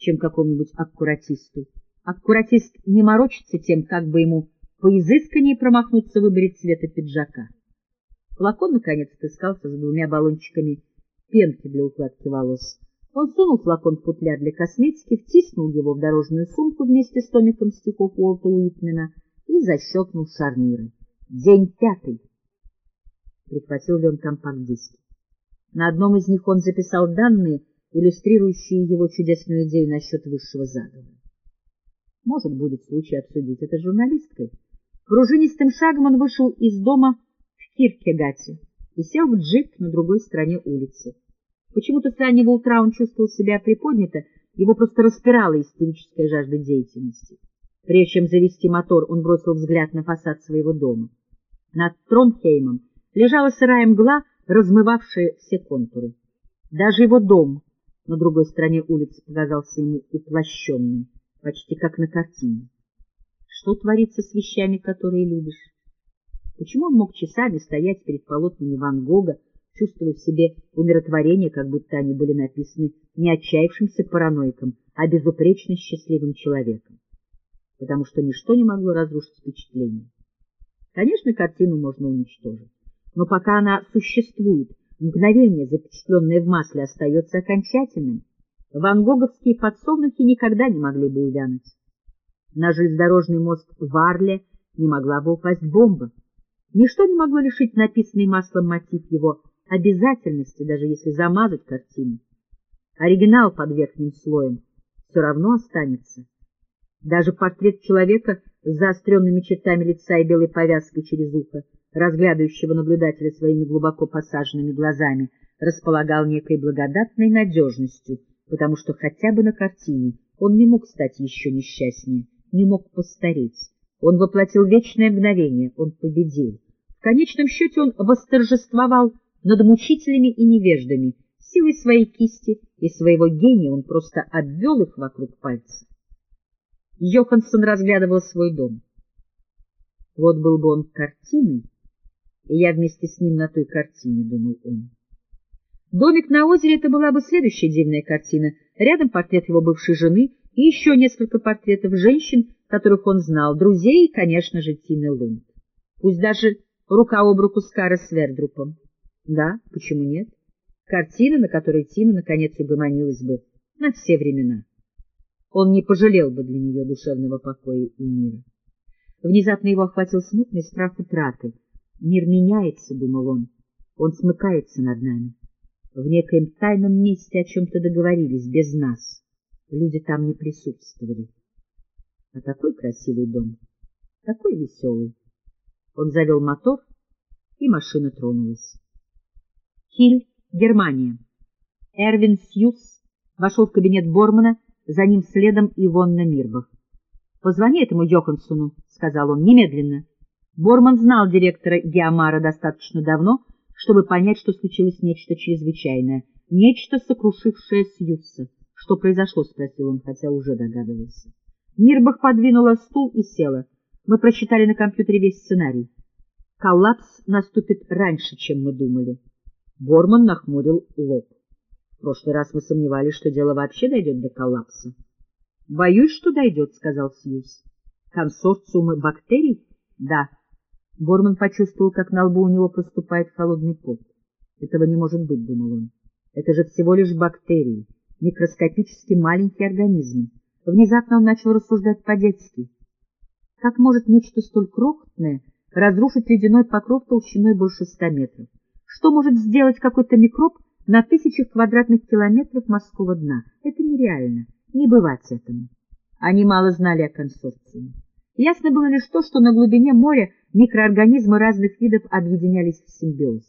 чем какому-нибудь аккуратисту. Аккуратист не морочится тем, как бы ему поизысканнее промахнуться в выборе цвета пиджака. Флакон, наконец, отыскался за двумя баллончиками пенки для укладки волос. Он сунул флакон в футляр для косметики, втиснул его в дорожную сумку вместе с томиком стихов Уолта Уитмена и защелкнул шарниры. День пятый. Прихватил ли он компакт-диски? На одном из них он записал данные, иллюстрирующие его чудесную идею насчет высшего заговора. Может, будет случай обсудить это с журналисткой. Пружинистым шагом он вышел из дома в Киркегате и сел в джип на другой стороне улицы. Почему-то с раннего утра он чувствовал себя приподнято, его просто распирала истерическая жажда деятельности. Прежде чем завести мотор, он бросил взгляд на фасад своего дома. Над Тронхеймом лежала сырая мгла, размывавшая все контуры. Даже его дом на другой стороне улицы показался ему уплощенным, почти как на картине. Что творится с вещами, которые любишь? Почему он мог часами стоять перед полотнами Ван Гога, чувствуя в себе умиротворение, как будто они были написаны не отчаявшимся параноиком, а безупречно счастливым человеком? Потому что ничто не могло разрушить впечатление. Конечно, картину можно уничтожить, но пока она существует, мгновение, запечатленное в масле, остается окончательным. Ван Гоговские подсолнухи никогда не могли бы увянуть. На железнодорожный мост в Арле не могла бы упасть бомба. Ничто не могло лишить написанный маслом мотив его обязательности, даже если замазать картину. Оригинал под верхним слоем все равно останется. Даже портрет человека с заостренными чертами лица и белой повязкой через ухо, разглядывающего наблюдателя своими глубоко посаженными глазами, располагал некой благодатной надежностью, потому что хотя бы на картине он не мог стать еще несчастнее, не мог постареть. Он воплотил вечное мгновение, он победил. В конечном счете он восторжествовал над мучителями и невеждами, силой своей кисти и своего гения он просто обвел их вокруг пальца. Йоханссон разглядывал свой дом. Вот был бы он картиной, и я вместе с ним на той картине, — думал он. Домик на озере — это была бы следующая дивная картина. Рядом портрет его бывшей жены и еще несколько портретов женщин, которых он знал, друзей и, конечно же, Тины Лунд. Пусть даже рука об руку с Карой Свердрупом. Да, почему нет? Картина, на которой Тина наконец угомонилась бы на все времена. Он не пожалел бы для нее душевного покоя и мира. Внезапно его охватил смутный страх утраты. Мир меняется, — думал он, — он смыкается над нами. В некоем тайном месте о чем-то договорились, без нас. Люди там не присутствовали. А такой красивый дом, такой веселый. Он завел мотор, и машина тронулась. Киль, Германия. Эрвин Сьюз вошел в кабинет Бормана, за ним следом Ивонна Мирбах. — Позвони этому Йоханссону, — сказал он, — немедленно. Борман знал директора Геомара достаточно давно, чтобы понять, что случилось нечто чрезвычайное, нечто сокрушившее Сьюза. — Что произошло? — спросил он, хотя уже догадывался. Мирбах подвинула стул и села. Мы просчитали на компьютере весь сценарий. Коллапс наступит раньше, чем мы думали. Борман нахмурил лоб. В прошлый раз мы сомневались, что дело вообще дойдет до коллапса. — Боюсь, что дойдет, — сказал Сьюз. — Консорциумы бактерий? — Да. Борман почувствовал, как на лбу у него проступает холодный пот. Этого не может быть, — думал он. Это же всего лишь бактерии, микроскопически маленькие организмы. Внезапно он начал рассуждать по-детски. Как может нечто столь крохотное разрушить ледяной покров толщиной больше ста метров? Что может сделать какой-то микроб на тысячах квадратных километров морского дна? Это нереально, не бывать этому. Они мало знали о консорциуме. Ясно было лишь то, что на глубине моря микроорганизмы разных видов объединялись в симбиоз.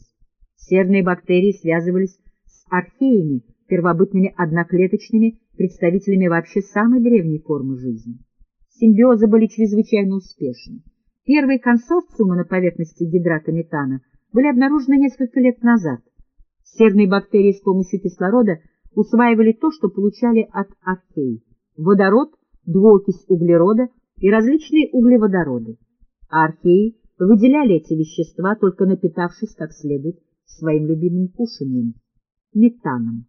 Серные бактерии связывались с археями, первобытными одноклеточными представителями вообще самой древней формы жизни. Симбиозы были чрезвычайно успешны. Первые консорциумы на поверхности гидрата метана были обнаружены несколько лет назад. Серные бактерии с помощью кислорода усваивали то, что получали от архей – водород, двуокись углерода и различные углеводороды. А археи выделяли эти вещества, только напитавшись как следует своим любимым кушанием – метаном.